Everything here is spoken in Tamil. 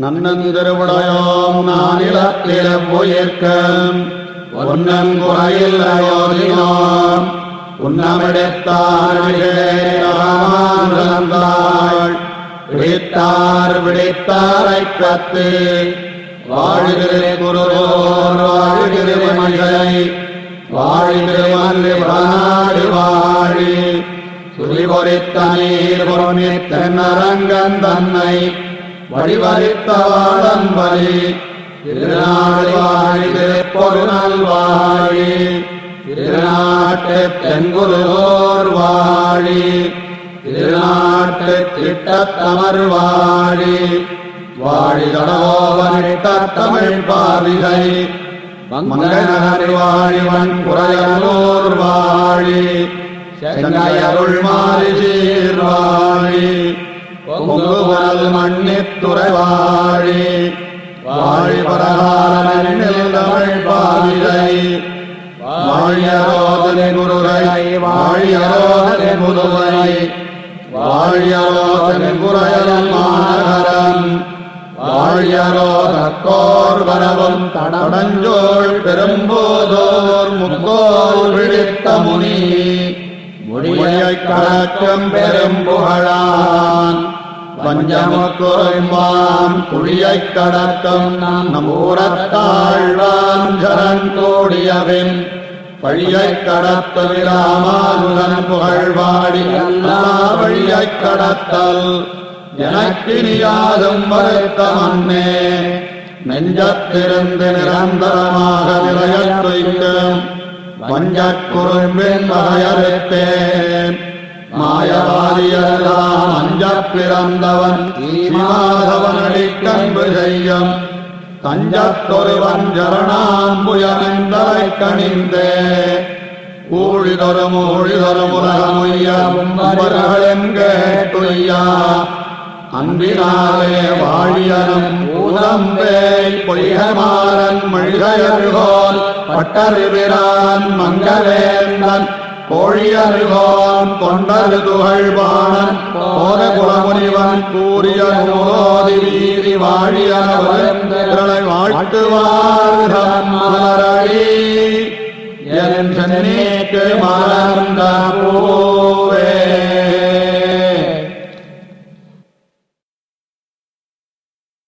நன்னந்திருவுடையோம் நானிலத்தில போயிருக்க ஒன்னன் குறையில்லையோதினோம் உன்னமிடத்தாள் விழித்தார் விழித்தாரை கத்து. வாழ்கிறே குருவோர் வாழ்கிறே மஞ்சை வாழ்கிறே மல்லி வடநாடு வாழி. சுரிபொறித்த நீர் பொருணி தென்னரங்கன் தன்னை வழிவரித்த வாழன் வலி திருநாடு திருநாட்டு தென்குருவோர் வாழி திருநாட்டு திட்டத்தமர் வாழி வாழி தடவோவனிட்ட தமிழ் பாவிகை. மங்கநகர் வாழிவன் குறையலூர் வாழி செங்கையருள் மாறி சீர்வாழி வாழி மண்ணித்துறை வாழி வாழி பரகாரனில் தமிழ் பாவிகை வாழியரோதனை குருரை வாழியரோதனை முதுவை வாழியரோதனை குறையல் மாநகரம் வாழியரோதக்கோர் வரவும் தடஞ்சோள் பெரும்போதோர் முக்கோல் விழித்த முனி முடியைக் கலக்கம் பெரும் புகழான் பஞ்சமுக்குறைவான் குழியைக் கடக்கும் நம் ஊரத்தாழ்வான் ஜரன் கூடியவின். வழியைக் கடத்தல் புகழ்வாடி அல்லா வழியைக் கடத்தல். எனக்கினியாதும் வருத்த மன்னே நெஞ்சத்திருந்து நிரந்தரமாக நிலையத் துய்க்கும் வஞ்சக்குறும்பின் வகையறுத்தே பிறந்தவன் மாதவன் அடிக்கன்பு செய்யும் தஞ்சத்தொருவன் ஜரணாம்புயமெந்தலை கணிந்தே. ஊழிதொரும் ஊழிதொரும் உலகமுய்யும் கேட்டுய்யா. அன்பினாலே வாழியனும் பூதம்பேய் பொய்கமாறன் மழிகையருகோன் பட்டறிவிரான் மங்களேந்தன் பொழியருகான் தொண்டரு துகழ்வாணன் போத குலமுனிவன் கூறிய நூலோதி வீதி வாழியவரை வாழ்த்துவார் மலரடி என் சென்னைக்கு பூவே.